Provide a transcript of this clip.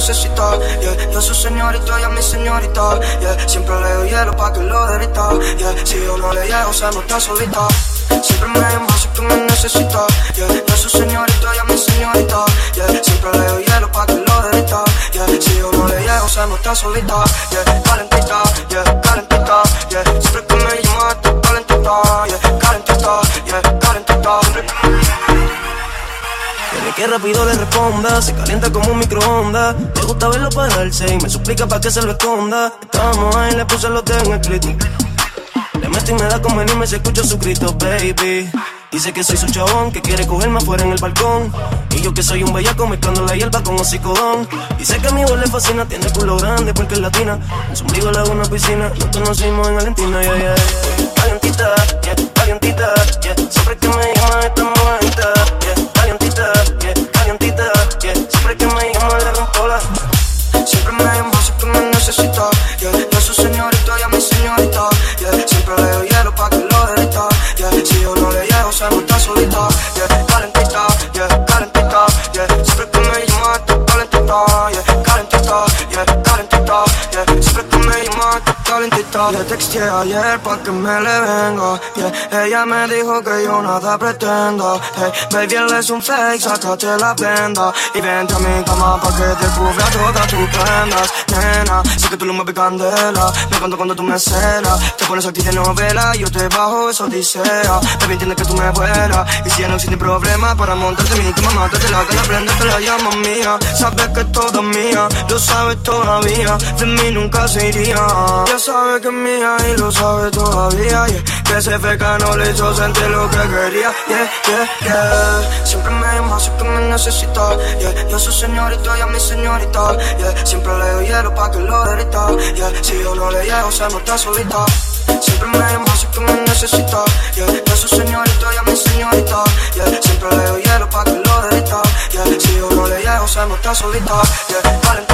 necesita. Yeah, yo su señorito, ella mi señorita. Yeah, siempre le doy hielo pa' que lo derrita. Yeah, si yo no le llego, se nota solita. Siempre me así que me necesita. Yeah, yo su señorito, ella mi señorita. Yeah, siempre le doy hielo pa' que lo derrita. Yeah, si yo no le llego, se nota solita. Yeah, calentita, yeah, calentita. Yeah, siempre que me llama, que rápido le responda, se calienta como un microondas. Le gusta verlo pararse y me suplica para que se lo esconda. Estábamos ahí, le puse los dedos en el clítoris. Le meto y me da como anime, se escucha su grito, baby. Dice que soy su chabón, que quiere cogerme afuera en el balcón. Y yo que soy un bellaco mezclando la hierba con hocicodón. Dice que a mi voz le fascina, tiene culo grande porque es latina. En su ombligo le hago una piscina, nos conocimos en Argentina, yeah, yeah, yeah. Yeah. Siempre que me llama esta mojadita, calentita. Le texté ayer pa' que me le venga. Ella me dijo que yo nada pretendo. Hey, baby, él es un fake, sácate la prenda. Y vente a mi cama pa' que te cubra todas tus prendas. Nena, sé que tú lo mueves candela. Me cuento cuando tú me celas. Te pones actriz de novela yo te bajo esa odisea. Baby, entiende que tú me vuelas. Y si ya no existe problema para montarte mi cama, mátate la que la prende, te la llamo mía. Sabes que es toda mía, lo sabes todavía. De mí nunca se iría. Sabes que es mía y lo sabes todavía. Yeah. Que ese feca no le hizo sentir lo que quería. Yeah, yeah, yeah. Siempre me así que me necesita. Yeah. Yo soy señorito, ella mi señorita. Yeah. Siempre le doy hielo pa' que lo derrita. Yeah. Si yo no le llego, se nota solita. Siempre me llama, que me necesita. Yeah. Yo soy señorito, ella mi señorita. Yeah. Siempre le doy hielo pa' que lo derrita. Yeah. Si yo no le llego, se nota solita. Yeah.